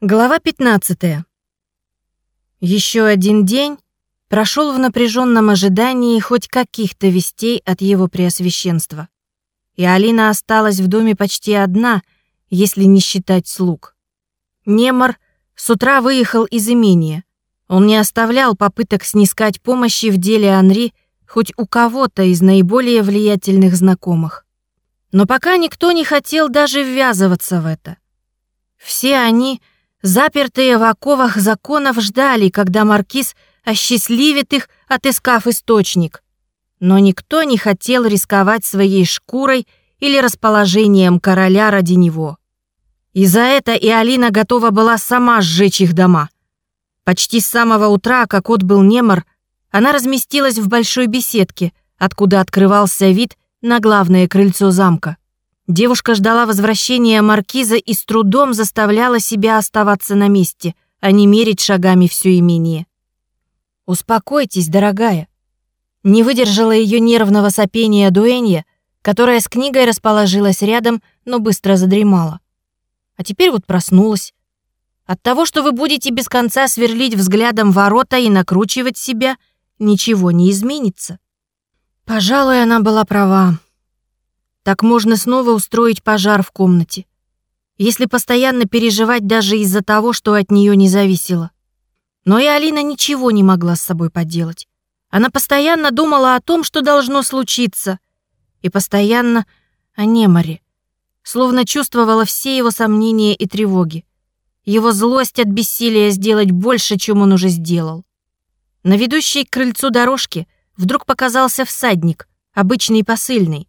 Глава 15. Еще один день прошел в напряженном ожидании хоть каких-то вестей от его преосвященства. И Алина осталась в доме почти одна, если не считать слуг. Немар с утра выехал из имения. Он не оставлял попыток снискать помощи в деле Анри хоть у кого-то из наиболее влиятельных знакомых. Но пока никто не хотел даже ввязываться в это. Все они — Запертые в оковах законов ждали, когда маркиз осчастливит их, отыскав источник. Но никто не хотел рисковать своей шкурой или расположением короля ради него. И за это и Алина готова была сама сжечь их дома. Почти с самого утра, как отбыл Немор, она разместилась в большой беседке, откуда открывался вид на главное крыльцо замка. Девушка ждала возвращения маркиза и с трудом заставляла себя оставаться на месте, а не мерить шагами все имение. «Успокойтесь, дорогая». Не выдержала ее нервного сопения Дуэнья, которая с книгой расположилась рядом, но быстро задремала. А теперь вот проснулась. От того, что вы будете без конца сверлить взглядом ворота и накручивать себя, ничего не изменится. Пожалуй, она была права. Так можно снова устроить пожар в комнате. Если постоянно переживать даже из-за того, что от нее не зависело. Но и Алина ничего не могла с собой поделать. Она постоянно думала о том, что должно случиться. И постоянно о Неморе. Словно чувствовала все его сомнения и тревоги. Его злость от бессилия сделать больше, чем он уже сделал. На ведущей к крыльцу дорожки вдруг показался всадник, обычный посыльный.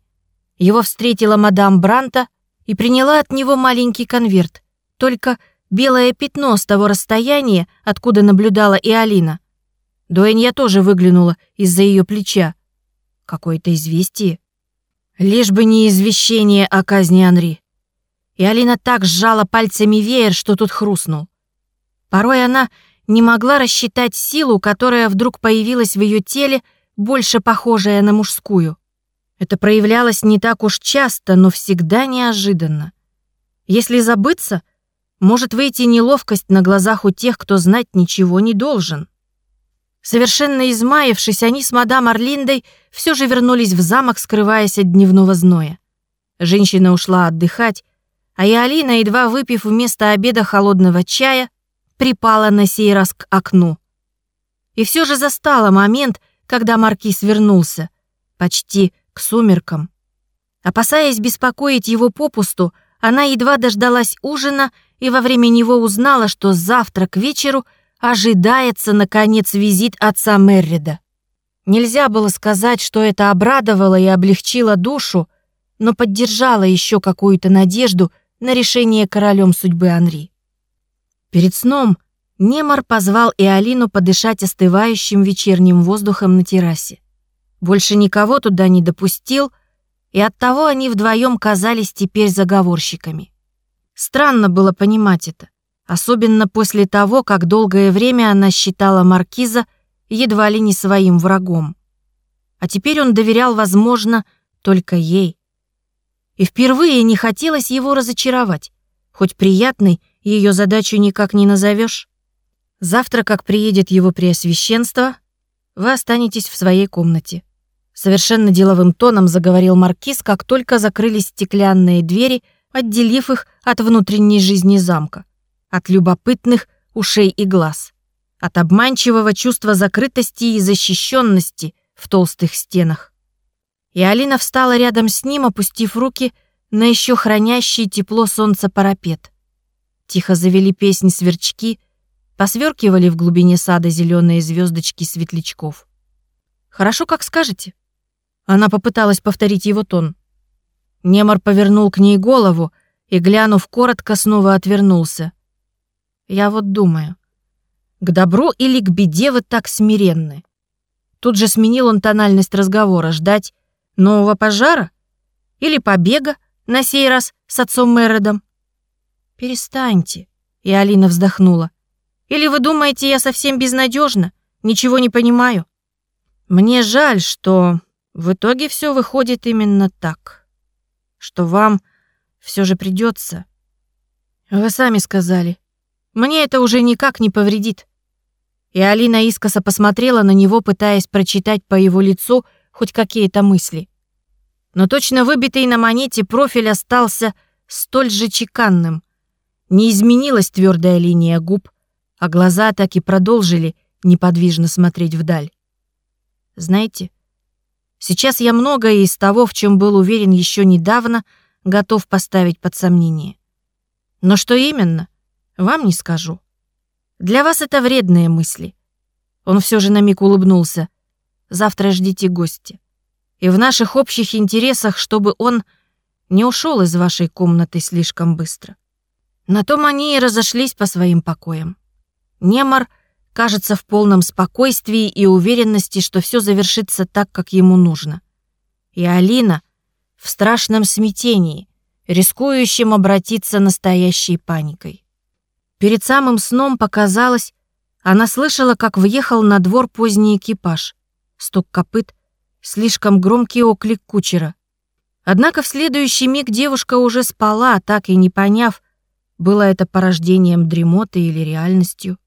Его встретила мадам Бранта и приняла от него маленький конверт, только белое пятно с того расстояния, откуда наблюдала и Алина. Дуэнья тоже выглянула из-за ее плеча. Какое-то известие. Лишь бы не извещение о казни Анри. И Алина так сжала пальцами веер, что тут хрустнул. Порой она не могла рассчитать силу, которая вдруг появилась в ее теле, больше похожая на мужскую. Это проявлялось не так уж часто, но всегда неожиданно. Если забыться, может выйти неловкость на глазах у тех, кто знать ничего не должен. Совершенно измаявшись, они с мадам Орлиндой все же вернулись в замок, скрываясь от дневного зноя. Женщина ушла отдыхать, а и едва выпив вместо обеда холодного чая, припала на сей раз к окну. И все же застала момент, когда маркиз вернулся, почти к сумеркам. Опасаясь беспокоить его попусту, она едва дождалась ужина и во время него узнала, что завтра к вечеру ожидается, наконец, визит отца Меррида. Нельзя было сказать, что это обрадовало и облегчило душу, но поддержало еще какую-то надежду на решение королем судьбы Анри. Перед сном Немар позвал и Алину подышать остывающим вечерним воздухом на террасе больше никого туда не допустил, и оттого они вдвоем казались теперь заговорщиками. Странно было понимать это, особенно после того, как долгое время она считала Маркиза едва ли не своим врагом. А теперь он доверял, возможно, только ей. И впервые не хотелось его разочаровать, хоть приятной ее задачу никак не назовешь. Завтра, как приедет его преосвященство, вы останетесь в своей комнате. Совершенно деловым тоном заговорил маркиз, как только закрылись стеклянные двери, отделив их от внутренней жизни замка, от любопытных ушей и глаз, от обманчивого чувства закрытости и защищенности в толстых стенах. И Алина встала рядом с ним, опустив руки на еще хранящий тепло солнца парапет. Тихо завели песни сверчки, посверкивали в глубине сада зеленые звездочки светлячков. «Хорошо, как скажете», она попыталась повторить его тон. Немор повернул к ней голову и, глянув коротко, снова отвернулся. «Я вот думаю, к добру или к беде вы так смиренны?» Тут же сменил он тональность разговора. Ждать нового пожара? Или побега, на сей раз с отцом Мередом? «Перестаньте», — и Алина вздохнула. «Или вы думаете, я совсем безнадежна? Ничего не понимаю?» «Мне жаль, что в итоге все выходит именно так, что вам все же придется. Вы сами сказали, Мне это уже никак не повредит». И Алина искоса посмотрела на него, пытаясь прочитать по его лицу хоть какие-то мысли. Но точно выбитый на монете профиль остался столь же чеканным. Не изменилась твердая линия губ, а глаза так и продолжили неподвижно смотреть вдаль. Знаете, сейчас я многое из того, в чем был уверен еще недавно, готов поставить под сомнение. Но что именно, вам не скажу. Для вас это вредные мысли. Он все же на миг улыбнулся. Завтра ждите гостя. И в наших общих интересах, чтобы он не ушел из вашей комнаты слишком быстро. На том они и разошлись по своим покоям. Немар кажется в полном спокойствии и уверенности, что все завершится так, как ему нужно. И Алина в страшном смятении, рискующем обратиться настоящей паникой. Перед самым сном показалось, она слышала, как въехал на двор поздний экипаж. Стук копыт, слишком громкий оклик кучера. Однако в следующий миг девушка уже спала, так и не поняв, было это порождением дремоты или реальностью.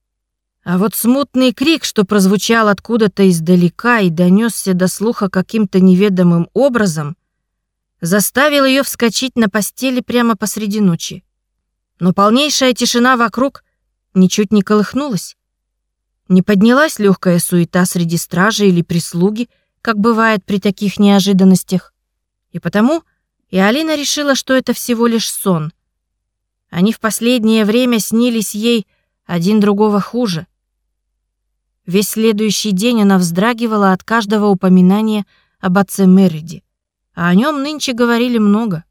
А вот смутный крик, что прозвучал откуда-то издалека и донесся до слуха каким-то неведомым образом, заставил ее вскочить на постели прямо посреди ночи. Но полнейшая тишина вокруг ничуть не колыхнулась. Не поднялась легкая суета среди стражи или прислуги, как бывает при таких неожиданностях. И потому и Алина решила, что это всего лишь сон — они в последнее время снились ей один другого хуже. Весь следующий день она вздрагивала от каждого упоминания об отце Мериди, а о нем нынче говорили много.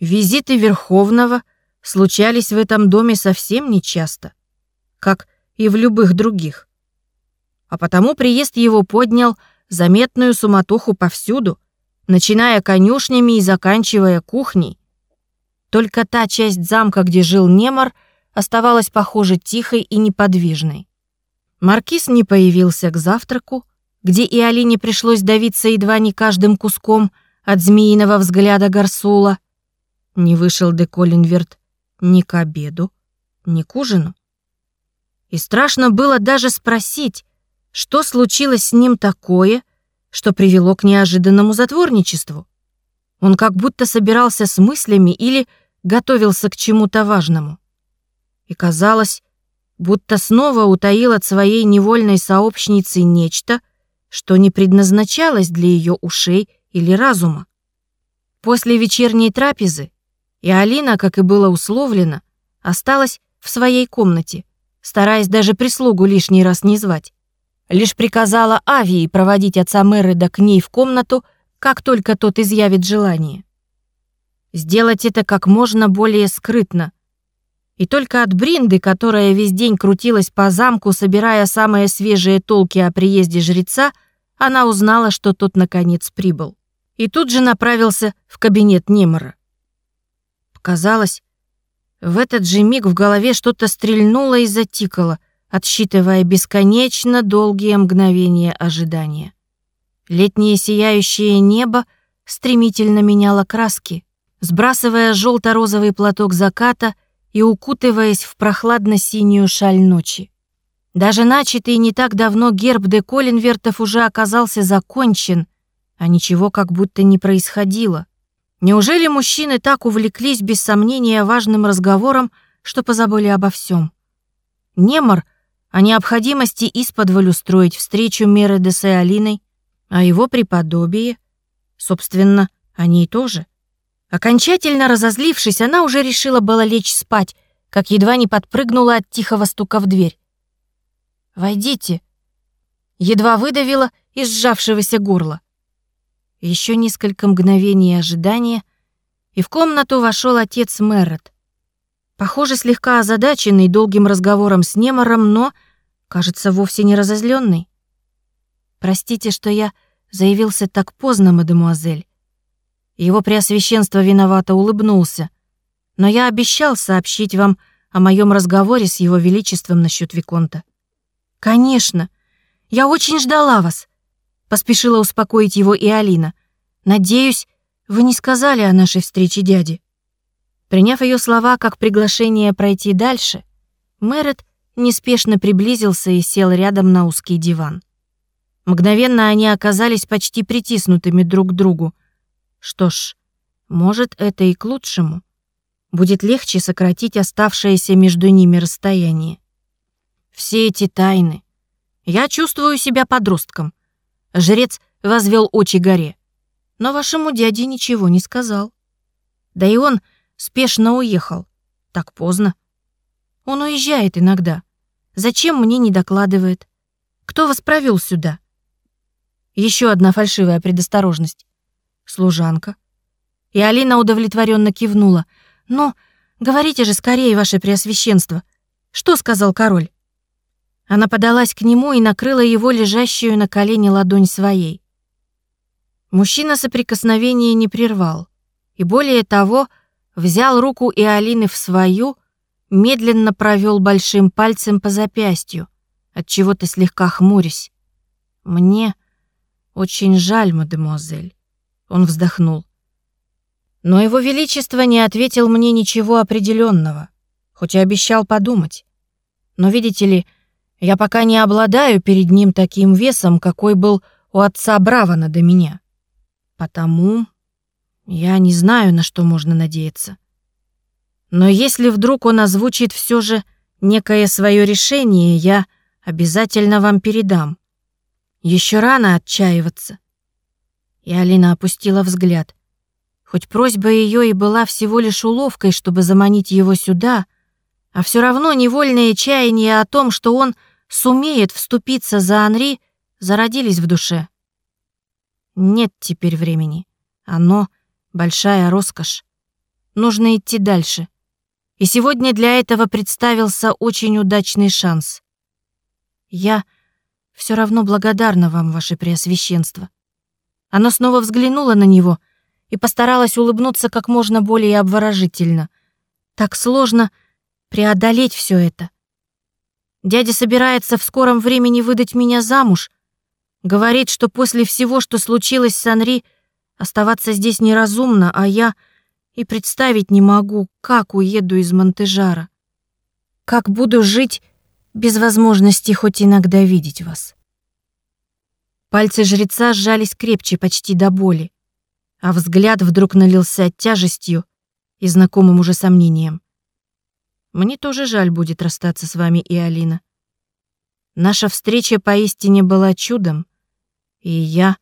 Визиты Верховного случались в этом доме совсем нечасто, как и в любых других. А потому приезд его поднял заметную суматоху повсюду, начиная конюшнями и заканчивая кухней, только та часть замка, где жил Немар, оставалась, похоже, тихой и неподвижной. Маркиз не появился к завтраку, где и Алине пришлось давиться едва не каждым куском от змеиного взгляда Гарсула. Не вышел де Коллинверт ни к обеду, ни к ужину. И страшно было даже спросить, что случилось с ним такое, что привело к неожиданному затворничеству. Он как будто собирался с мыслями или готовился к чему-то важному. И казалось, будто снова утаил от своей невольной сообщницы нечто, что не предназначалось для ее ушей или разума. После вечерней трапезы и Алина, как и было условлено, осталась в своей комнате, стараясь даже прислугу лишний раз не звать. Лишь приказала Авии проводить отца Мереда к ней в комнату, как только тот изъявит желание сделать это как можно более скрытно. И только от Бринды, которая весь день крутилась по замку, собирая самые свежие толки о приезде жреца, она узнала, что тот наконец прибыл. И тут же направился в кабинет Немора. Показалось, в этот же миг в голове что-то стрельнуло и затикало, отсчитывая бесконечно долгие мгновения ожидания. Летнее сияющее небо стремительно меняло краски сбрасывая желто-розовый платок заката и укутываясь в прохладно-синюю шаль ночи. Даже начатый не так давно герб де Колинвертов уже оказался закончен, а ничего как будто не происходило. Неужели мужчины так увлеклись без сомнения важным разговором, что позабыли обо всем? Немор о необходимости исподволь устроить встречу Мереде с Алиной, а его преподобие, собственно, о ней тоже — Окончательно разозлившись, она уже решила было лечь спать, как едва не подпрыгнула от тихого стука в дверь. «Войдите», — едва выдавила из сжавшегося горла. Еще несколько мгновений ожидания, и в комнату вошел отец Мэррет. Похоже, слегка озадаченный долгим разговором с Немором, но, кажется, вовсе не разозленный. «Простите, что я заявился так поздно, мадемуазель. Его преосвященство виновато улыбнулся. Но я обещал сообщить вам о моем разговоре с его величеством насчет Виконта. Конечно. Я очень ждала вас. Поспешила успокоить его и Алина. Надеюсь, вы не сказали о нашей встрече дяде. Приняв ее слова как приглашение пройти дальше, Мэрит неспешно приблизился и сел рядом на узкий диван. Мгновенно они оказались почти притиснутыми друг к другу. Что ж, может, это и к лучшему. Будет легче сократить оставшееся между ними расстояние. Все эти тайны. Я чувствую себя подростком. Жрец возвел очи горе. Но вашему дяде ничего не сказал. Да и он спешно уехал. Так поздно. Он уезжает иногда. Зачем мне не докладывает? Кто вас провел сюда? Еще одна фальшивая предосторожность. Служанка. И Алина удовлетворенно кивнула. «Но говорите же скорее, ваше преосвященство. Что сказал король?» Она подалась к нему и накрыла его лежащую на колене ладонь своей. Мужчина соприкосновение не прервал. И более того, взял руку и Алины в свою, медленно провел большим пальцем по запястью, от чего то слегка хмурясь. «Мне очень жаль, мадемуазель», — он вздохнул. Но его величество не ответил мне ничего определенного, хоть и обещал подумать. Но видите ли, я пока не обладаю перед ним таким весом, какой был у отца Бравана до меня. Потому я не знаю, на что можно надеяться. Но если вдруг он озвучит все же некое свое решение, я обязательно вам передам. Еще рано отчаиваться. И Алина опустила взгляд. Хоть просьба ее и была всего лишь уловкой, чтобы заманить его сюда, а все равно невольное чаяние о том, что он сумеет вступиться за Анри, зародились в душе. Нет теперь времени. Оно — большая роскошь. Нужно идти дальше. И сегодня для этого представился очень удачный шанс. Я все равно благодарна вам, ваше преосвященство. Она снова взглянула на него — и постаралась улыбнуться как можно более обворожительно. Так сложно преодолеть все это. Дядя собирается в скором времени выдать меня замуж. Говорит, что после всего, что случилось с Анри, оставаться здесь неразумно, а я и представить не могу, как уеду из Монтежара. Как буду жить без возможности хоть иногда видеть вас. Пальцы жреца сжались крепче, почти до боли а взгляд вдруг налился тяжестью и знакомым уже сомнением. Мне тоже жаль будет расстаться с вами и Алина. Наша встреча поистине была чудом, и я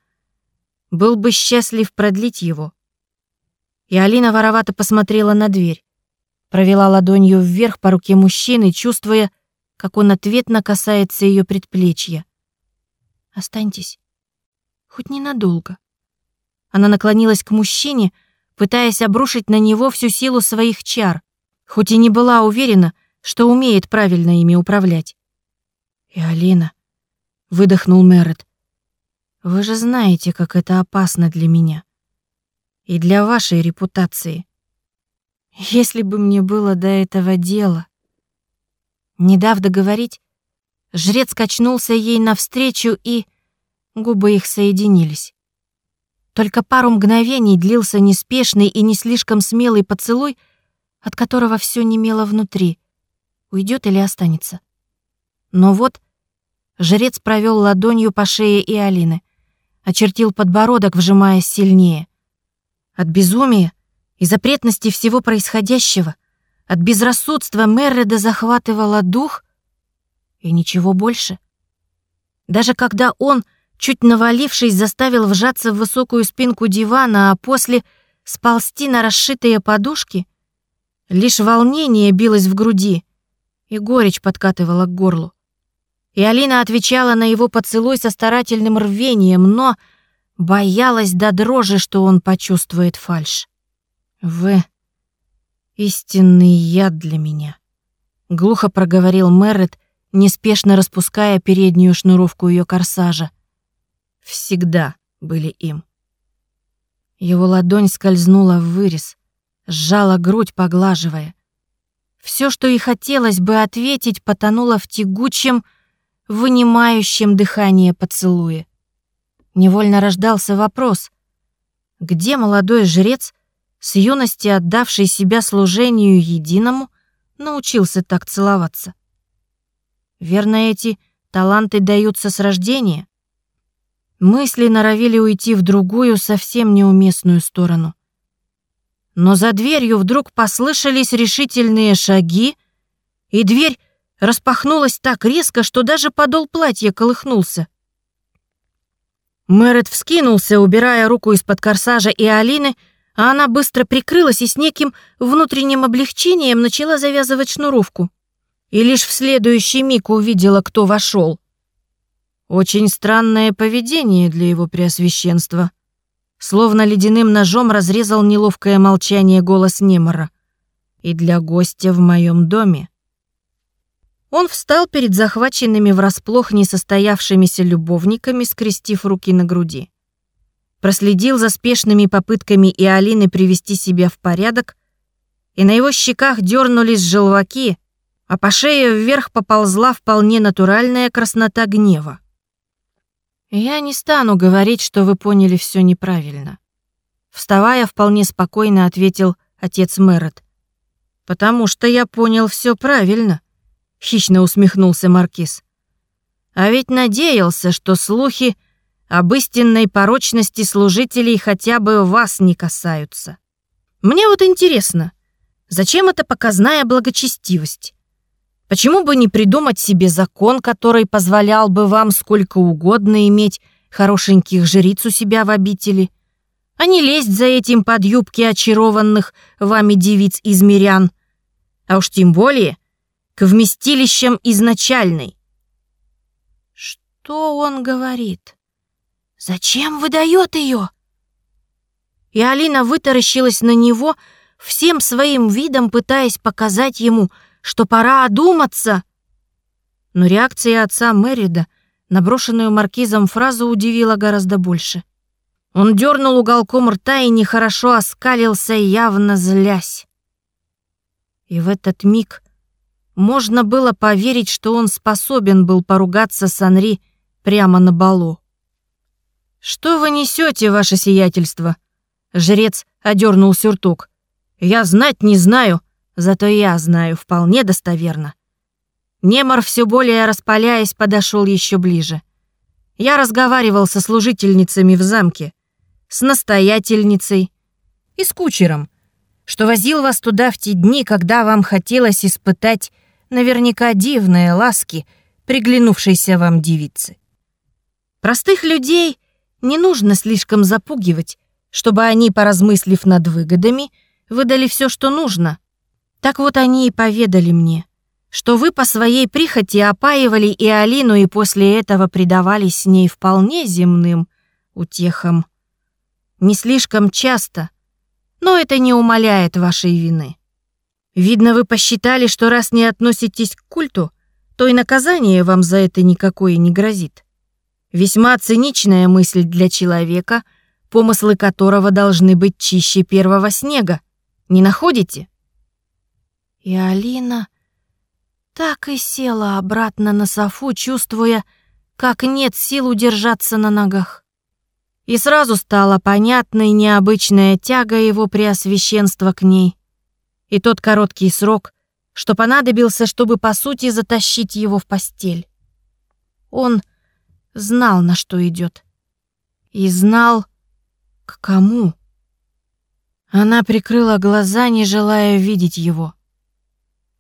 был бы счастлив продлить его. И Алина воровато посмотрела на дверь, провела ладонью вверх по руке мужчины, чувствуя, как он ответно касается ее предплечья. «Останьтесь, хоть ненадолго», она наклонилась к мужчине, пытаясь обрушить на него всю силу своих чар, хоть и не была уверена, что умеет правильно ими управлять. «И Алина», — выдохнул Мэрит, — «вы же знаете, как это опасно для меня. И для вашей репутации. Если бы мне было до этого дела...» Не дав договорить, жрец качнулся ей навстречу, и губы их соединились. Только пару мгновений длился неспешный и не слишком смелый поцелуй, от которого все немело внутри. Уйдет или останется? Но вот жрец провел ладонью по шее и Алины, очертил подбородок, вжимаясь сильнее. От безумия и запретности всего происходящего, от безрассудства Мерреда захватывала дух и ничего больше. Даже когда он чуть навалившись, заставил вжаться в высокую спинку дивана, а после сползти на расшитые подушки. Лишь волнение билось в груди, и горечь подкатывала к горлу. И Алина отвечала на его поцелуй со старательным рвением, но боялась до дрожи, что он почувствует фальшь. «Вы — истинный яд для меня», — глухо проговорил Меррет, неспешно распуская переднюю шнуровку ее корсажа всегда были им. Его ладонь скользнула в вырез, сжала грудь, поглаживая. Все, что и хотелось бы ответить, потонуло в тягучем, вынимающем дыхание поцелуе. Невольно рождался вопрос, где молодой жрец, с юности отдавший себя служению единому, научился так целоваться? Верно, эти таланты даются с рождения? Мысли норовили уйти в другую, совсем неуместную сторону. Но за дверью вдруг послышались решительные шаги, и дверь распахнулась так резко, что даже подол платья колыхнулся. Мэрит вскинулся, убирая руку из-под корсажа и Алины, а она быстро прикрылась и с неким внутренним облегчением начала завязывать шнуровку. И лишь в следующий миг увидела, кто вошел. Очень странное поведение для его преосвященства. Словно ледяным ножом разрезал неловкое молчание голос Немора. И для гостя в моем доме. Он встал перед захваченными врасплох несостоявшимися любовниками, скрестив руки на груди. Проследил за спешными попытками и Алины привести себя в порядок, и на его щеках дернулись желваки, а по шее вверх поползла вполне натуральная краснота гнева. «Я не стану говорить, что вы поняли все неправильно», вставая, вполне спокойно ответил отец Мэрот. «Потому что я понял все правильно», хищно усмехнулся маркиз. А ведь надеялся, что слухи об истинной порочности служителей хотя бы вас не касаются. Мне вот интересно, зачем эта показная благочестивость? Почему бы не придумать себе закон, который позволял бы вам сколько угодно иметь хорошеньких жриц у себя в обители, а не лезть за этим под юбки очарованных вами девиц из мирян, а уж тем более к вместилищам изначальной. Что он говорит? Зачем выдает ее? И Алина вытаращилась на него, всем своим видом пытаясь показать ему, что пора одуматься. Но реакция отца Мэрида на брошенную маркизом фразу удивила гораздо больше. Он дернул уголком рта и нехорошо оскалился, явно злясь. И в этот миг можно было поверить, что он способен был поругаться с Анри прямо на балу. «Что вы несете, ваше сиятельство?» Жрец одернул сюртук. «Я знать не знаю, зато я знаю вполне достоверно». Немор, все более распаляясь, подошел еще ближе. Я разговаривал со служительницами в замке, с настоятельницей и с кучером, что возил вас туда в те дни, когда вам хотелось испытать наверняка дивные ласки приглянувшейся вам девицы. Простых людей не нужно слишком запугивать, чтобы они, поразмыслив над выгодами, выдали все, что нужно. Так вот они и поведали мне, что вы по своей прихоти опаивали и Алину, и после этого предавались с ней вполне земным утехам. Не слишком часто, но это не умаляет вашей вины. Видно, вы посчитали, что раз не относитесь к культу, то и наказание вам за это никакое не грозит. Весьма циничная мысль для человека, помыслы которого должны быть чище первого снега. Не находите? И Алина так и села обратно на софу, чувствуя, как нет сил удержаться на ногах. И сразу стала понятной необычная тяга его преосвященства к ней — и тот короткий срок, что понадобился, чтобы по сути затащить его в постель. Он знал, на что идет. И знал, к кому. Она прикрыла глаза, не желая видеть его.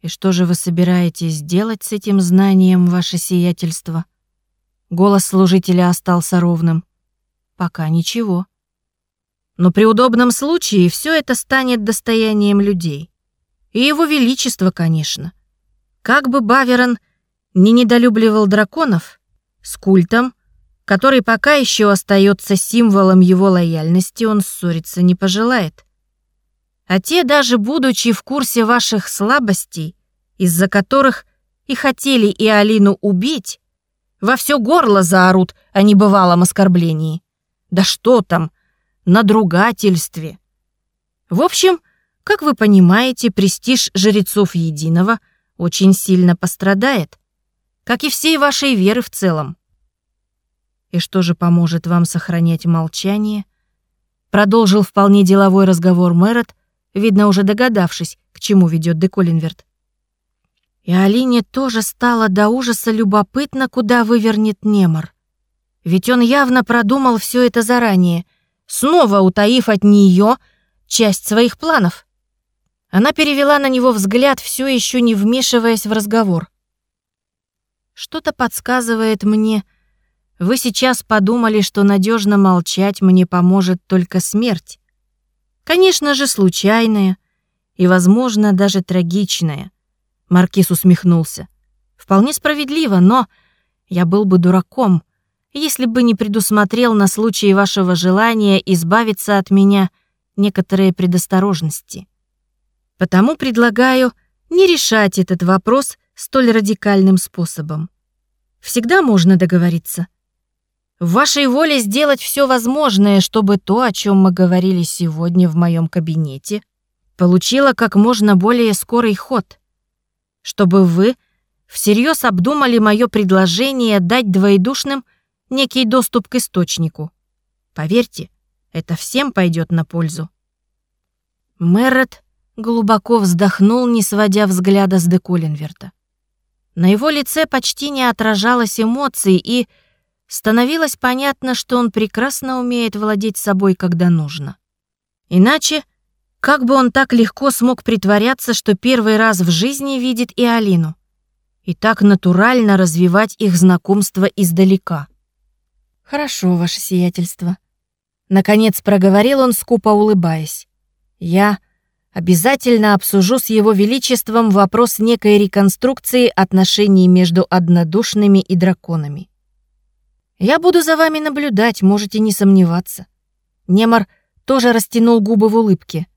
«И что же вы собираетесь делать с этим знанием, ваше сиятельство?» Голос служителя остался ровным. «Пока ничего. Но при удобном случае все это станет достоянием людей. И его величество, конечно. Как бы Баверон не недолюбливал драконов, с культом, который пока еще остается символом его лояльности, он ссориться не пожелает. А те, даже будучи в курсе ваших слабостей, из-за которых и хотели и Алину убить, во все горло заорут о небывалом оскорблении. Да что там, надругательстве. В общем, как вы понимаете, престиж жрецов Единого очень сильно пострадает, как и всей вашей веры в целом. И что же поможет вам сохранять молчание? Продолжил вполне деловой разговор Мэрот, видно уже догадавшись, к чему ведет Деколинверт. И Алине тоже стало до ужаса любопытно, куда вывернет Немор. Ведь он явно продумал все это заранее, снова утаив от нее часть своих планов. Она перевела на него взгляд, все еще не вмешиваясь в разговор. Что-то подсказывает мне, вы сейчас подумали, что надежно молчать мне поможет только смерть. Конечно же, случайная и, возможно, даже трагичная. Маркиз усмехнулся. Вполне справедливо, но я был бы дураком, если бы не предусмотрел на случай вашего желания избавиться от меня некоторые предосторожности. Потому предлагаю не решать этот вопрос столь радикальным способом. Всегда можно договориться. В вашей воле сделать все возможное, чтобы то, о чем мы говорили сегодня в моем кабинете, получило как можно более скорый ход. Чтобы вы всерьез обдумали мое предложение дать двоедушным некий доступ к источнику. Поверьте, это всем пойдет на пользу. Мэрот глубоко вздохнул, не сводя взгляда с Деколинверта. На его лице почти не отражалось эмоций, и становилось понятно, что он прекрасно умеет владеть собой, когда нужно. Иначе, как бы он так легко смог притворяться, что первый раз в жизни видит и Алину, и так натурально развивать их знакомство издалека? «Хорошо, ваше сиятельство», — наконец проговорил он, скупо улыбаясь. «Я обязательно обсужу с его величеством вопрос некой реконструкции отношений между однодушными и драконами. Я буду за вами наблюдать, можете не сомневаться. Немар тоже растянул губы в улыбке.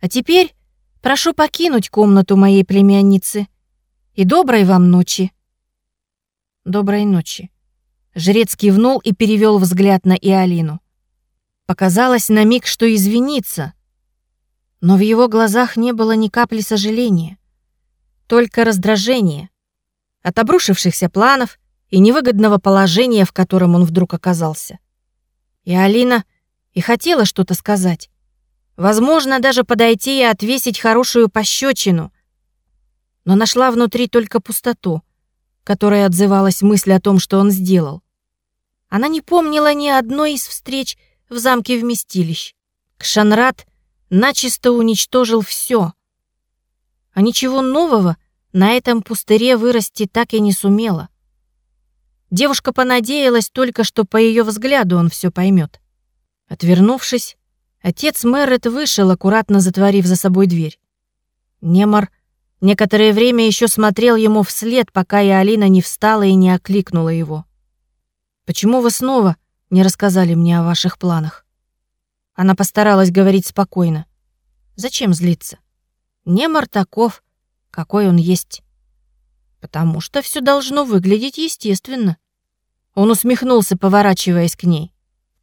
А теперь прошу покинуть комнату моей племянницы. И доброй вам ночи. Доброй ночи. Жрец кивнул и перевел взгляд на Иолину. Показалось на миг, что извинится, но в его глазах не было ни капли сожаления, только раздражение от обрушившихся планов и невыгодного положения, в котором он вдруг оказался. И Алина и хотела что-то сказать. Возможно, даже подойти и отвесить хорошую пощечину. Но нашла внутри только пустоту, которая отзывалась мысль о том, что он сделал. Она не помнила ни одной из встреч в замке вместилищ. Кшанрат начисто уничтожил все. А ничего нового на этом пустыре вырасти так и не сумела. Девушка понадеялась только, что по ее взгляду он все поймет. Отвернувшись, отец Мэррет вышел, аккуратно затворив за собой дверь. Немар некоторое время еще смотрел ему вслед, пока и Алина не встала и не окликнула его. «Почему вы снова не рассказали мне о ваших планах?» Она постаралась говорить спокойно. «Зачем злиться? Немар таков, какой он есть. Потому что все должно выглядеть естественно. Он усмехнулся, поворачиваясь к ней.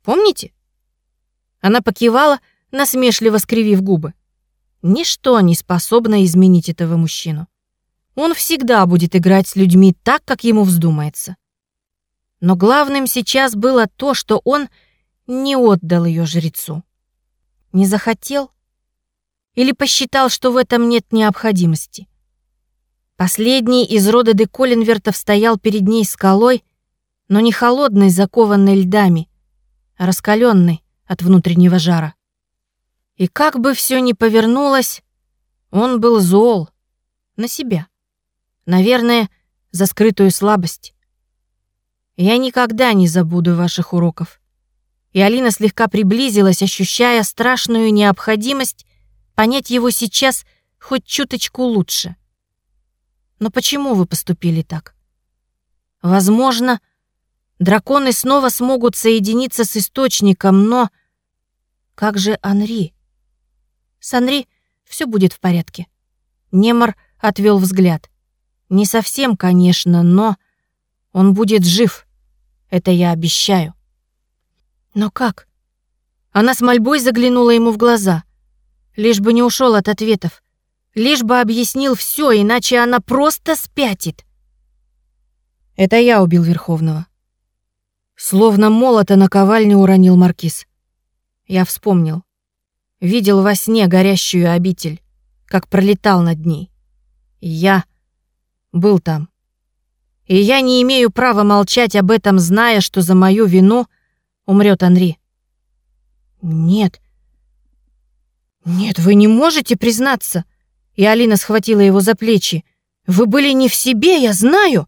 «Помните?» Она покивала, насмешливо скривив губы. Ничто не способно изменить этого мужчину. Он всегда будет играть с людьми так, как ему вздумается. Но главным сейчас было то, что он не отдал ее жрецу. Не захотел? Или посчитал, что в этом нет необходимости? Последний из рода де Коллинвертов стоял перед ней скалой, но не холодный, закованный льдами, а раскаленный от внутреннего жара. И как бы все ни повернулось, он был зол на себя. Наверное, за скрытую слабость. Я никогда не забуду ваших уроков. И Алина слегка приблизилась, ощущая страшную необходимость понять его сейчас хоть чуточку лучше. Но почему вы поступили так? Возможно, Драконы снова смогут соединиться с источником, но... Как же Анри? С Анри все будет в порядке. Немор отвел взгляд. Не совсем, конечно, но он будет жив. Это я обещаю. Но как? Она с мольбой заглянула ему в глаза. Лишь бы не ушел от ответов. Лишь бы объяснил все, иначе она просто спятит. Это я убил Верховного. Словно молота на ковальне уронил маркиз. Я вспомнил. Видел во сне горящую обитель, как пролетал над ней. я был там. И я не имею права молчать об этом, зная, что за мою вину умрет Анри. Нет. Нет, вы не можете признаться. И Алина схватила его за плечи. Вы были не в себе, я знаю.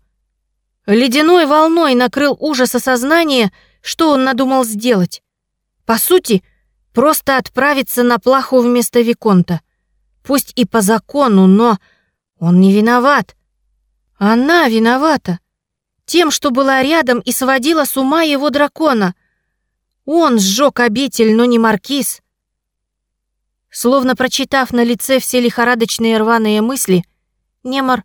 Ледяной волной накрыл ужас осознания, что он надумал сделать. По сути, просто отправиться на плаху вместо Виконта. Пусть и по закону, но он не виноват. Она виновата. Тем, что была рядом и сводила с ума его дракона. Он сжег обитель, но не маркиз. Словно прочитав на лице все лихорадочные рваные мысли, Немор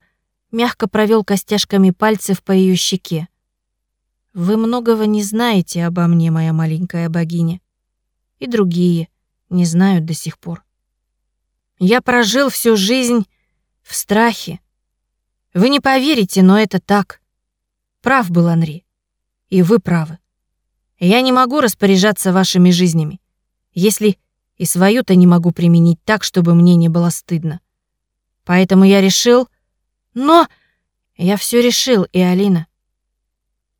мягко провел костяшками пальцев по ее щеке. «Вы многого не знаете обо мне, моя маленькая богиня. И другие не знают до сих пор. Я прожил всю жизнь в страхе. Вы не поверите, но это так. Прав был Анри. И вы правы. Я не могу распоряжаться вашими жизнями, если и свою-то не могу применить так, чтобы мне не было стыдно. Поэтому я решил... Но... Я все решил, и Алина.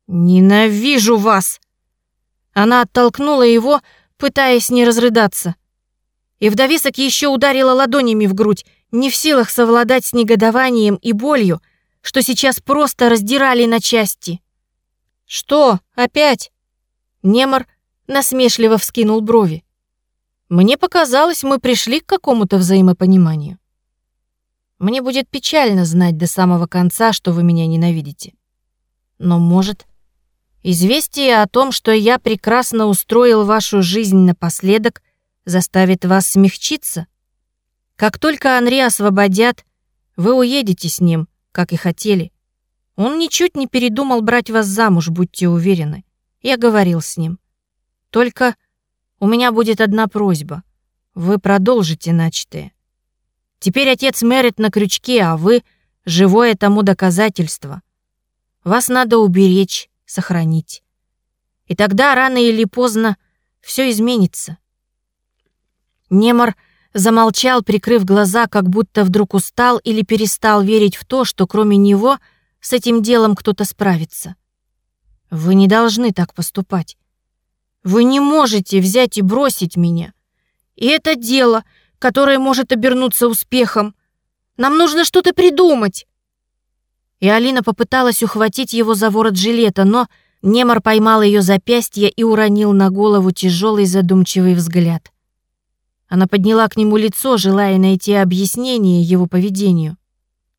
«Ненавижу вас!» Она оттолкнула его, пытаясь не разрыдаться. И в довесок еще ударила ладонями в грудь, не в силах совладать с негодованием и болью, что сейчас просто раздирали на части. «Что, опять?» Немор насмешливо вскинул брови. «Мне показалось, мы пришли к какому-то взаимопониманию. Мне будет печально знать до самого конца, что вы меня ненавидите. Но, может, известие о том, что я прекрасно устроил вашу жизнь напоследок, заставит вас смягчиться? Как только Анри освободят, вы уедете с ним, как и хотели. Он ничуть не передумал брать вас замуж, будьте уверены. Я говорил с ним. Только у меня будет одна просьба. Вы продолжите начатое. Теперь отец Мэрит на крючке, а вы — живое тому доказательство. Вас надо уберечь, сохранить. И тогда рано или поздно все изменится. Немор замолчал, прикрыв глаза, как будто вдруг устал или перестал верить в то, что кроме него с этим делом кто-то справится. Вы не должны так поступать. Вы не можете взять и бросить меня. И это дело, которое может обернуться успехом. Нам нужно что-то придумать. И Алина попыталась ухватить его за ворот жилета, но Немор поймал ее запястье и уронил на голову тяжелый задумчивый взгляд. Она подняла к нему лицо, желая найти объяснение его поведению.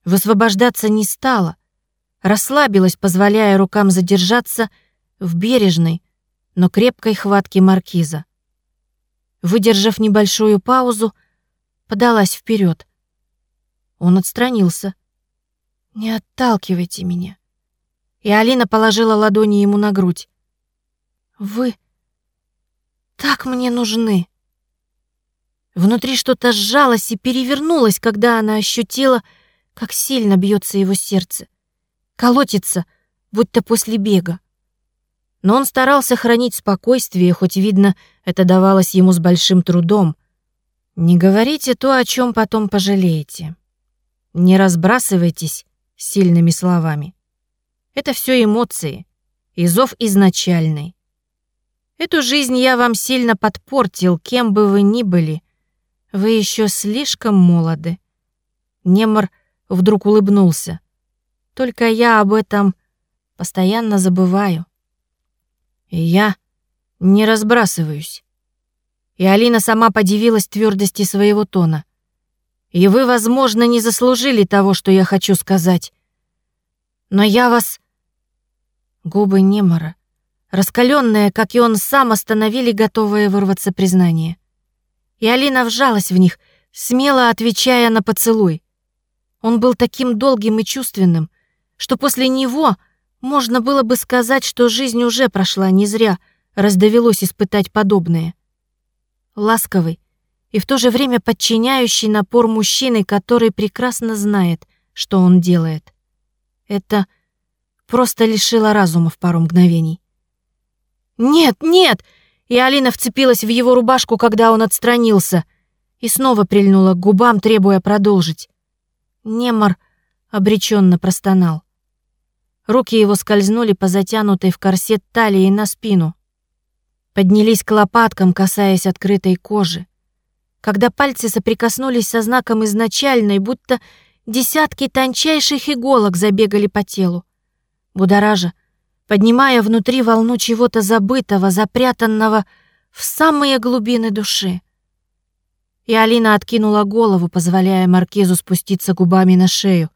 Высвобождаться не стала. Расслабилась, позволяя рукам задержаться в бережной, но крепкой хватке маркиза. Выдержав небольшую паузу, подалась вперед. Он отстранился. «Не отталкивайте меня». И Алина положила ладони ему на грудь. «Вы так мне нужны». Внутри что-то сжалось и перевернулось, когда она ощутила, как сильно бьется его сердце. Колотится, будто после бега. Но он старался хранить спокойствие, хоть, видно, это давалось ему с большим трудом. Не говорите то, о чем потом пожалеете. Не разбрасывайтесь сильными словами. Это все эмоции, и зов изначальный. Эту жизнь я вам сильно подпортил, кем бы вы ни были — вы еще слишком молоды. Немор вдруг улыбнулся. Только я об этом постоянно забываю. И я не разбрасываюсь. И Алина сама подивилась твердости своего тона. И вы, возможно, не заслужили того, что я хочу сказать. Но я вас... Губы Немора, раскаленные, как и он сам, остановили готовое вырваться признание и Алина вжалась в них, смело отвечая на поцелуй. Он был таким долгим и чувственным, что после него можно было бы сказать, что жизнь уже прошла не зря, раз довелось испытать подобное. Ласковый и в то же время подчиняющий напор мужчины, который прекрасно знает, что он делает. Это просто лишило разума в пару мгновений. «Нет, нет!» и Алина вцепилась в его рубашку, когда он отстранился, и снова прильнула к губам, требуя продолжить. Немар обреченно простонал. Руки его скользнули по затянутой в корсет талии на спину. Поднялись к лопаткам, касаясь открытой кожи. Когда пальцы соприкоснулись со знаком изначальной, будто десятки тончайших иголок забегали по телу. Будоража, поднимая внутри волну чего-то забытого, запрятанного в самые глубины души. И Алина откинула голову, позволяя маркизу спуститься губами на шею,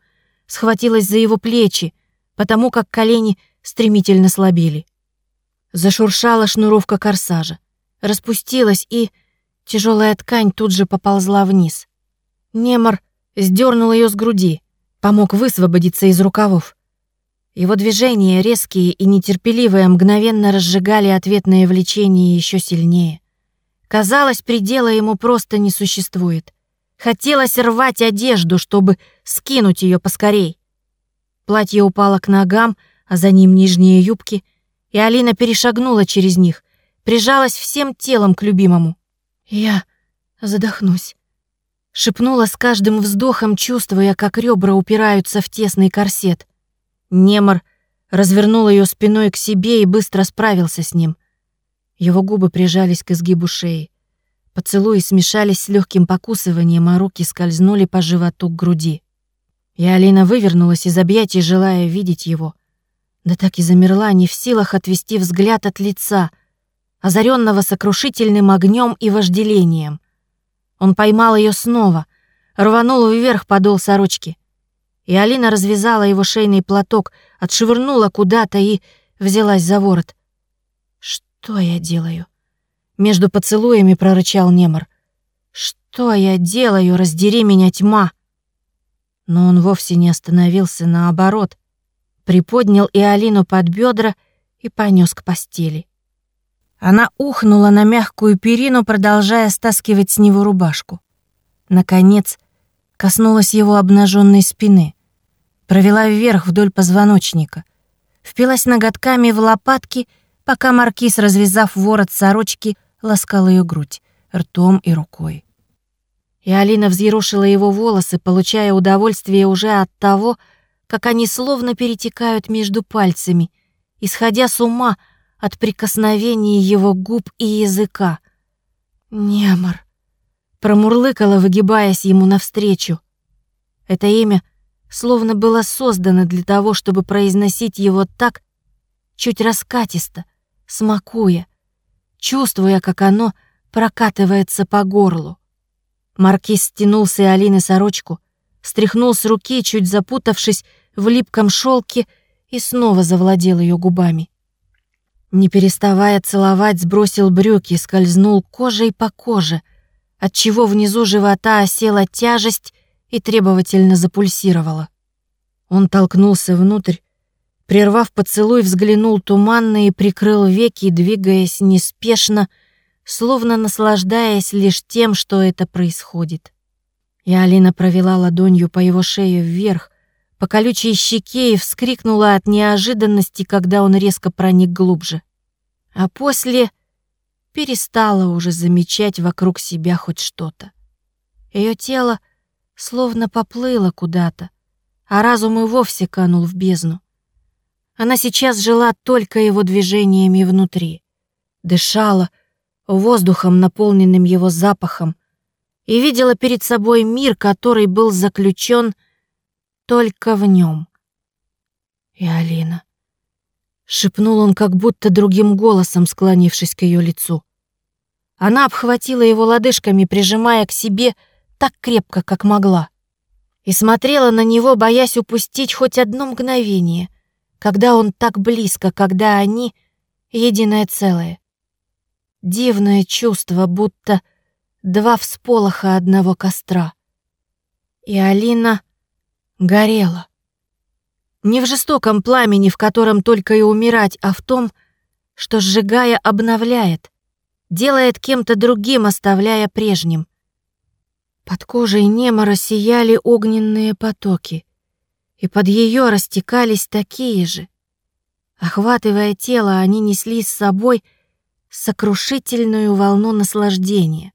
схватилась за его плечи, потому как колени стремительно слабели. Зашуршала шнуровка корсажа, распустилась, и тяжелая ткань тут же поползла вниз. Немор сдернул ее с груди, помог высвободиться из рукавов. Его движения, резкие и нетерпеливые, мгновенно разжигали ответное влечение еще сильнее. Казалось, предела ему просто не существует. Хотелось рвать одежду, чтобы скинуть ее поскорей. Платье упало к ногам, а за ним нижние юбки, и Алина перешагнула через них, прижалась всем телом к любимому. «Я задохнусь», — шепнула с каждым вздохом, чувствуя, как ребра упираются в тесный корсет. Немор развернул ее спиной к себе и быстро справился с ним. Его губы прижались к изгибу шеи. Поцелуи смешались с легким покусыванием, а руки скользнули по животу к груди. И Алина вывернулась из объятий, желая видеть его. Да так и замерла, не в силах отвести взгляд от лица, озаренного сокрушительным огнем и вожделением. Он поймал ее снова, рванул вверх подол сорочки — и Алина развязала его шейный платок, отшвырнула куда-то и взялась за ворот. «Что я делаю?» Между поцелуями прорычал Немор. «Что я делаю? Раздери меня, тьма!» Но он вовсе не остановился, наоборот. Приподнял и Алину под бедра и понес к постели. Она ухнула на мягкую перину, продолжая стаскивать с него рубашку. Наконец, коснулась его обнаженной спины, провела вверх вдоль позвоночника, впилась ноготками в лопатки, пока маркиз, развязав ворот сорочки, ласкал ее грудь ртом и рукой. И Алина взъерошила его волосы, получая удовольствие уже от того, как они словно перетекают между пальцами, исходя с ума от прикосновений его губ и языка. «Немор», промурлыкала, выгибаясь ему навстречу. Это имя словно было создано для того, чтобы произносить его так, чуть раскатисто, смакуя, чувствуя, как оно прокатывается по горлу. Маркиз стянул с Алины сорочку, стряхнул с руки, чуть запутавшись в липком шелке, и снова завладел ее губами. Не переставая целовать, сбросил брюки, скользнул кожей по коже — отчего внизу живота осела тяжесть и требовательно запульсировала. Он толкнулся внутрь, прервав поцелуй, взглянул туманно и прикрыл веки, двигаясь неспешно, словно наслаждаясь лишь тем, что это происходит. И Алина провела ладонью по его шее вверх, по колючей щеке и вскрикнула от неожиданности, когда он резко проник глубже. А после перестала уже замечать вокруг себя хоть что-то. Ее тело словно поплыло куда-то, а разум и вовсе канул в бездну. Она сейчас жила только его движениями внутри, дышала воздухом, наполненным его запахом, и видела перед собой мир, который был заключен только в нем. И Алина. Шепнул он как будто другим голосом, склонившись к ее лицу. Она обхватила его лодыжками, прижимая к себе так крепко, как могла. И смотрела на него, боясь упустить хоть одно мгновение, когда он так близко, когда они — единое целое. Дивное чувство, будто два всполоха одного костра. И Алина горела. Не в жестоком пламени, в котором только и умирать, а в том, что, сжигая, обновляет, делает кем-то другим, оставляя прежним. Под кожей Нема сияли огненные потоки, и под ее растекались такие же. Охватывая тело, они несли с собой сокрушительную волну наслаждения,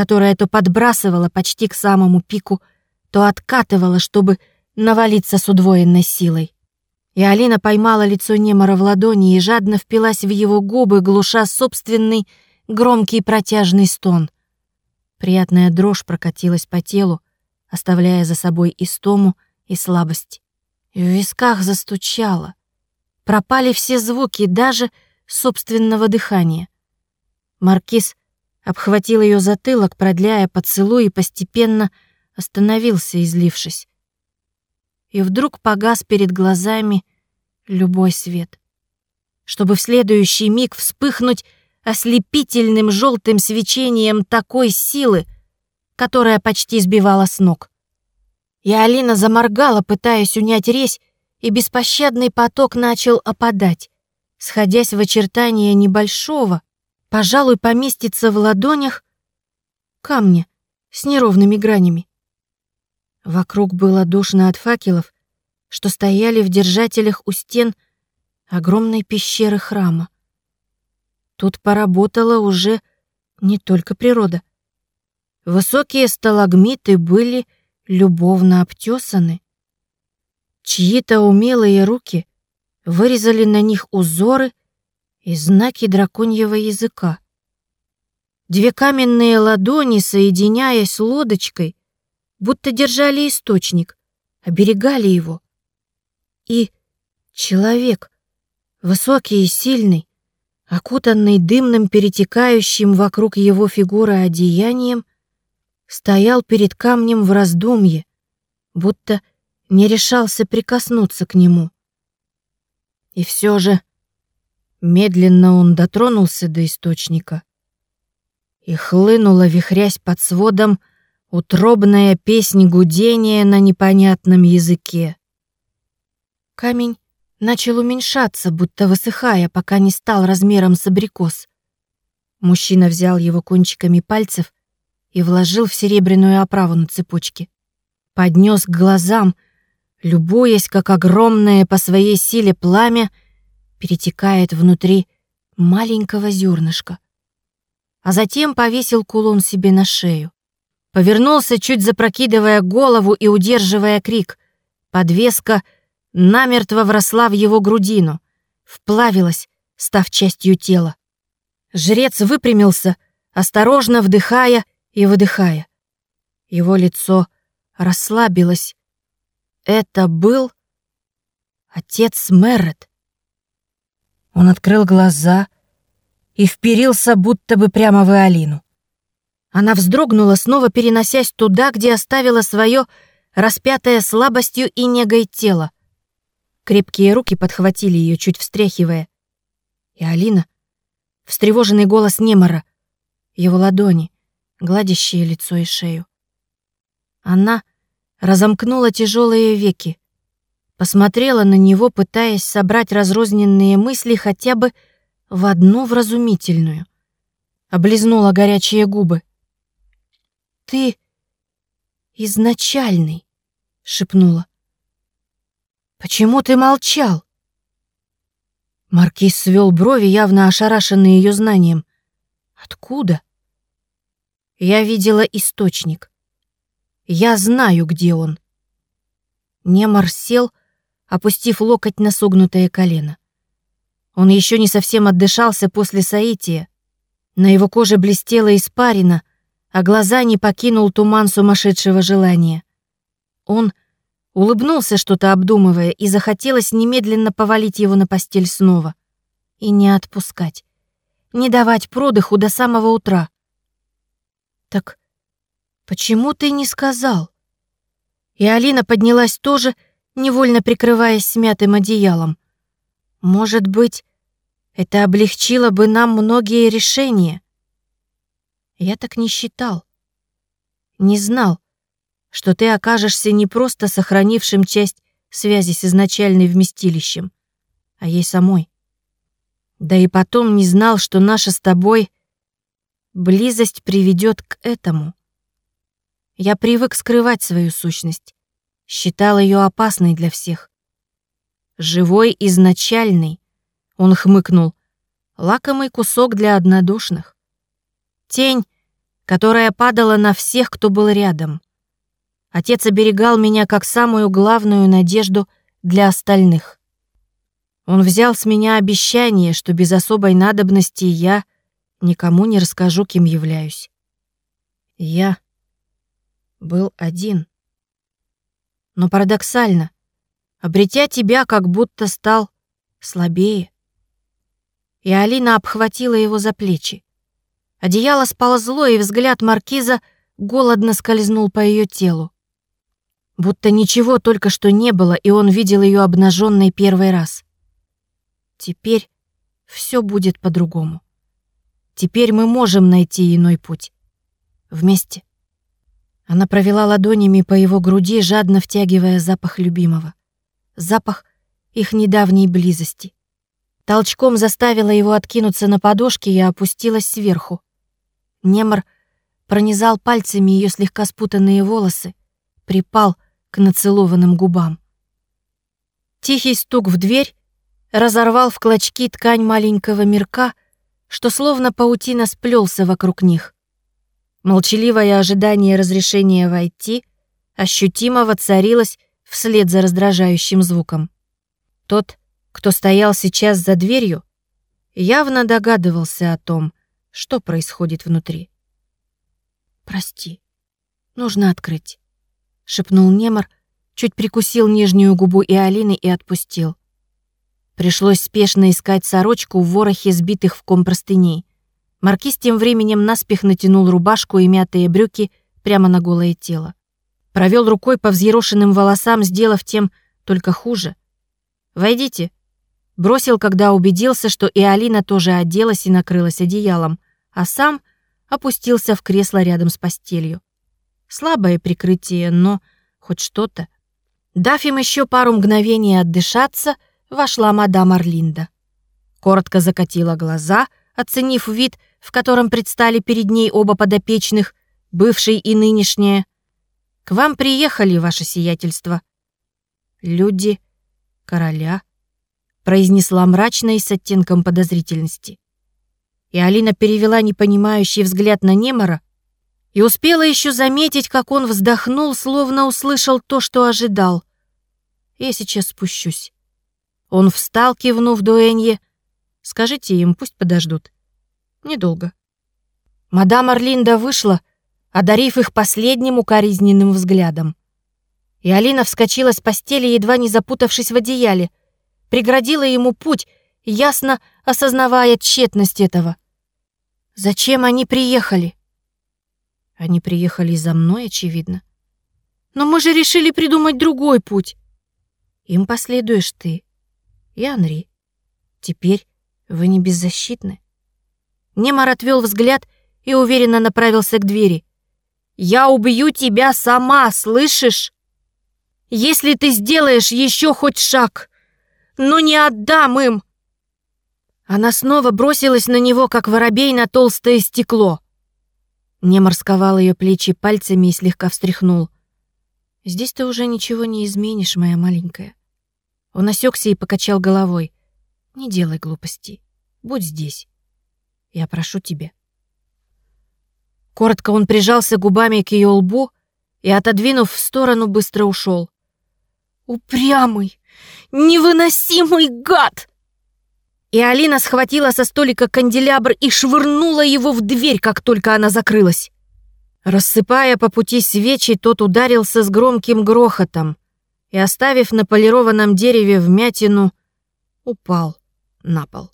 которая то подбрасывала почти к самому пику, то откатывала, чтобы навалиться с удвоенной силой. И Алина поймала лицо Немора в ладони и жадно впилась в его губы, глуша собственный громкий протяжный стон. Приятная дрожь прокатилась по телу, оставляя за собой истому и слабость. В висках застучало. Пропали все звуки, даже собственного дыхания. Маркиз обхватил ее затылок, продляя поцелуй и постепенно остановился, излившись. И вдруг погас перед глазами любой свет, чтобы в следующий миг вспыхнуть ослепительным желтым свечением такой силы, которая почти сбивала с ног. И Алина заморгала, пытаясь унять резь, и беспощадный поток начал опадать, сходясь в очертания небольшого, пожалуй, поместится в ладонях камня с неровными гранями. Вокруг было душно от факелов, что стояли в держателях у стен огромной пещеры храма. Тут поработала уже не только природа. Высокие сталагмиты были любовно обтесаны. Чьи-то умелые руки вырезали на них узоры и знаки драконьего языка. Две каменные ладони, соединяясь лодочкой, будто держали источник, оберегали его. И человек, высокий и сильный, окутанный дымным перетекающим вокруг его фигуры одеянием, стоял перед камнем в раздумье, будто не решался прикоснуться к нему. И все же медленно он дотронулся до источника, и хлынула, вихрясь под сводом, утробная песнь гудения на непонятном языке. Камень начал уменьшаться, будто высыхая, пока не стал размером с абрикос. Мужчина взял его кончиками пальцев и вложил в серебряную оправу на цепочке. Поднес к глазам, любуясь, как огромное по своей силе пламя перетекает внутри маленького зернышка. А затем повесил кулон себе на шею. Повернулся, чуть запрокидывая голову и удерживая крик. Подвеска намертво вросла в его грудину, вплавилась, став частью тела. Жрец выпрямился, осторожно вдыхая и выдыхая. Его лицо расслабилось. Это был отец Меррет. Он открыл глаза и вперился будто бы прямо в Алину. Она вздрогнула, снова переносясь туда, где оставила свое распятое слабостью и негой тело. Крепкие руки подхватили ее, чуть встряхивая. И Алина, встревоженный голос Немора, его ладони, гладящие лицо и шею. Она разомкнула тяжелые веки, посмотрела на него, пытаясь собрать разрозненные мысли хотя бы в одну вразумительную. Облизнула горячие губы. «Ты изначальный», — шепнула. «Почему ты молчал?» Маркиз свел брови, явно ошарашенный ее знанием. «Откуда?» «Я видела источник. Я знаю, где он». Немар сел, опустив локоть на согнутое колено. Он еще не совсем отдышался после соития. На его коже блестела испарина, а глаза не покинул туман сумасшедшего желания. Он улыбнулся, что-то обдумывая, и захотелось немедленно повалить его на постель снова. И не отпускать. Не давать продыху до самого утра. «Так почему ты не сказал?» И Алина поднялась тоже, невольно прикрываясь смятым одеялом. «Может быть, это облегчило бы нам многие решения?» Я так не считал. Не знал, что ты окажешься не просто сохранившим часть связи с изначальным вместилищем, а ей самой. Да и потом не знал, что наша с тобой близость приведет к этому. Я привык скрывать свою сущность, считал ее опасной для всех. Живой изначальный, он хмыкнул, лакомый кусок для однодушных. Тень, которая падала на всех, кто был рядом. Отец оберегал меня как самую главную надежду для остальных. Он взял с меня обещание, что без особой надобности я никому не расскажу, кем являюсь. Я был один. Но парадоксально, обретя тебя, как будто стал слабее. И Алина обхватила его за плечи. Одеяло сползло, и взгляд маркиза голодно скользнул по ее телу. Будто ничего только что не было, и он видел ее обнаженной первый раз. Теперь все будет по-другому. Теперь мы можем найти иной путь. Вместе. Она провела ладонями по его груди, жадно втягивая запах любимого. Запах их недавней близости. Толчком заставила его откинуться на подушки и опустилась сверху. Немор пронизал пальцами ее слегка спутанные волосы, припал к нацелованным губам. Тихий стук в дверь разорвал в клочки ткань маленького мирка, что словно паутина сплелся вокруг них. Молчаливое ожидание разрешения войти ощутимо воцарилось вслед за раздражающим звуком. Тот, кто стоял сейчас за дверью, явно догадывался о том, что происходит внутри. «Прости, нужно открыть», — шепнул Немор, чуть прикусил нижнюю губу и Алины и отпустил. Пришлось спешно искать сорочку в ворохе сбитых в ком простыней. Маркиз тем временем наспех натянул рубашку и мятые брюки прямо на голое тело. Провел рукой по взъерошенным волосам, сделав тем только хуже. «Войдите», Бросил, когда убедился, что и Алина тоже оделась и накрылась одеялом, а сам опустился в кресло рядом с постелью. Слабое прикрытие, но хоть что-то. Дав им еще пару мгновений отдышаться, вошла мадам Орлинда. Коротко закатила глаза, оценив вид, в котором предстали перед ней оба подопечных, бывший и нынешнее. «К вам приехали, ваше сиятельство». «Люди короля», произнесла мрачно и с оттенком подозрительности. И Алина перевела непонимающий взгляд на Немора и успела еще заметить, как он вздохнул, словно услышал то, что ожидал. «Я сейчас спущусь». Он встал, кивнув Дуэнье. «Скажите им, пусть подождут. Недолго». Мадам Орлинда вышла, одарив их последним укоризненным взглядом. И Алина вскочила с постели, едва не запутавшись в одеяле — преградила ему путь, ясно осознавая тщетность этого. Зачем они приехали? Они приехали за мной, очевидно. Но мы же решили придумать другой путь. Им последуешь ты и Анри. Теперь вы не беззащитны. Немар отвел взгляд и уверенно направился к двери. «Я убью тебя сама, слышишь? Если ты сделаешь еще хоть шаг!» но не отдам им!» Она снова бросилась на него, как воробей на толстое стекло. Немор сковал ее плечи пальцами и слегка встряхнул. «Здесь ты уже ничего не изменишь, моя маленькая». Он осекся и покачал головой. «Не делай глупостей. Будь здесь. Я прошу тебя». Коротко он прижался губами к ее лбу и, отодвинув в сторону, быстро ушел. «Упрямый! Невыносимый гад!» И Алина схватила со столика канделябр и швырнула его в дверь, как только она закрылась. Рассыпая по пути свечи, тот ударился с громким грохотом и, оставив на полированном дереве вмятину, упал на пол.